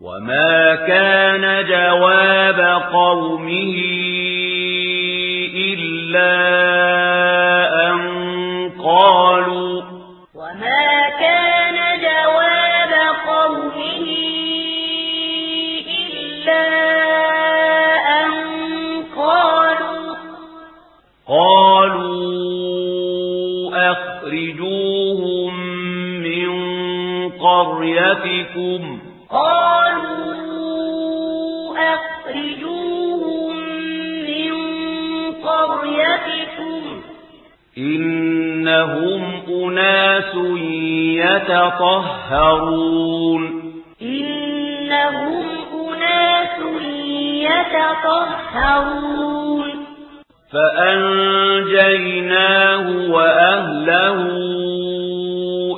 وما كان جواب قومه إلا أن قالوا وما كان جواب قومه إلا أن قالوا قالوا أخرجوهم من قريتكم قالوا إنهم أناس يتطهرون إنهم أناس يتطهرون فأنجيناه وأهله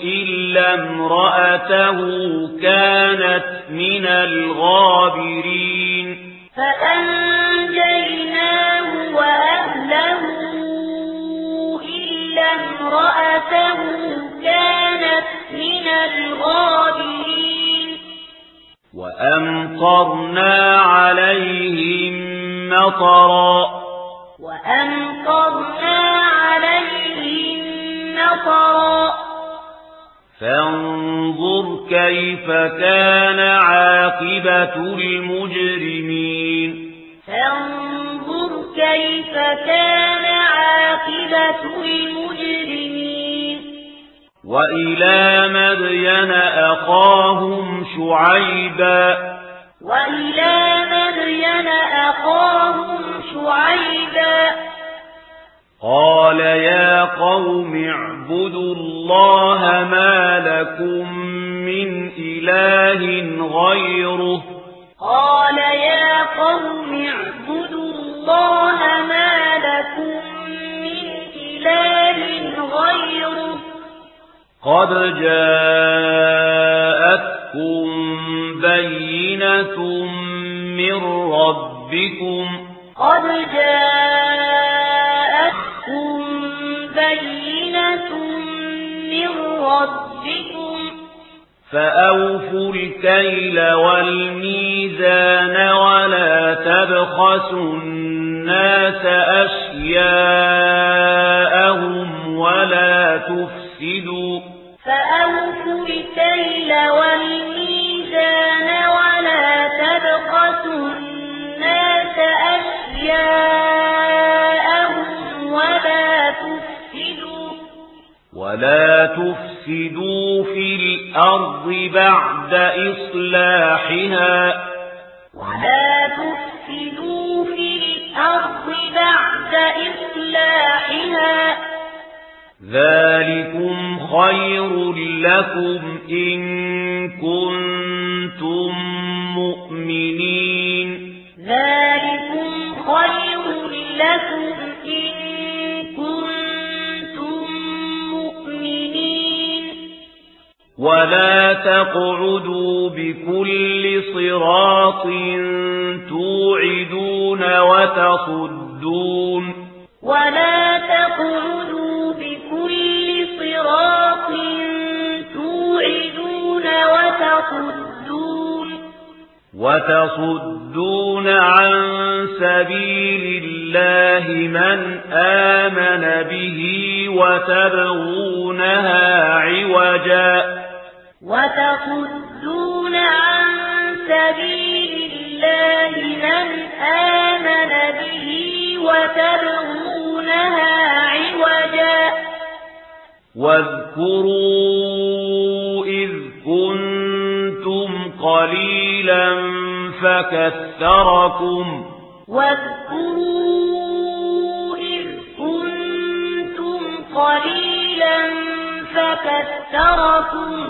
إلا امرأته كانت من الغابرين فأنجيناه وأهله له إلا امرأته كانت من الغابرين. وأمطرنا عليهم مطرا. وأمطرنا عليهم مطرا. فانظر كيف كان عاقبة المجرمين. فانظر كيف كان عاقبة المجرمين؟ وإلى مدين أخاهم شعيبا. وإلى مدين أخاهم شعيبا. قال يا قوم اعبدوا الله ما لكم من إله غيره. قال يا قد جاءتكم بينة من ربكم قد جاءتكم بينة من ربكم فأوفوا الكيل والميزان ولا تبخسوا الناس أشياء ولا تفسدوا ولا تفسدوا في الأرض بعد إصلاحها ولا تفسدوا في الأرض بعد إصلاحها ذلكم خير لكم إن كنتم مؤمنين ولا تقعدوا بكل صراط توعدون وتصدون ولا تقعدوا بكل صراط توعدون وتصدون وتصدون عن سبيل الله من آمن به وتبغونها عوجا وتقدون عن سبيل الله من آمن به وتبغونها عوجا. واذكروا إذ كنتم قليلا فكثركم. واذكروا إذ كنتم قليلا فكثركم.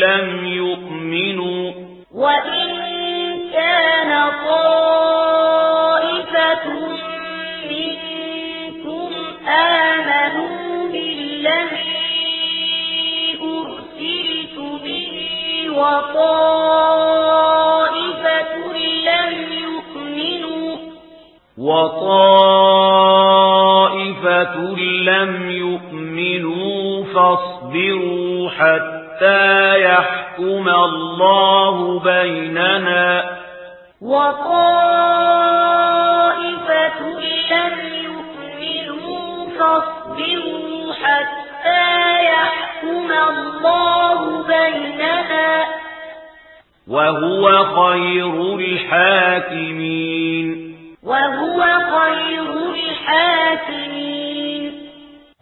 لم يؤمنوا. وإن كان طائفة منكم آمنوا بالذي أرسلت به وطائفة لم يؤمنوا. وطائفة لم يؤمنوا فاصبروا حتى حتى يحكم الله بيننا وطائفة لم يؤمنوا فاصبروا حتى يحكم الله بيننا وهو خير الحاكمين وهو خير الحاكمين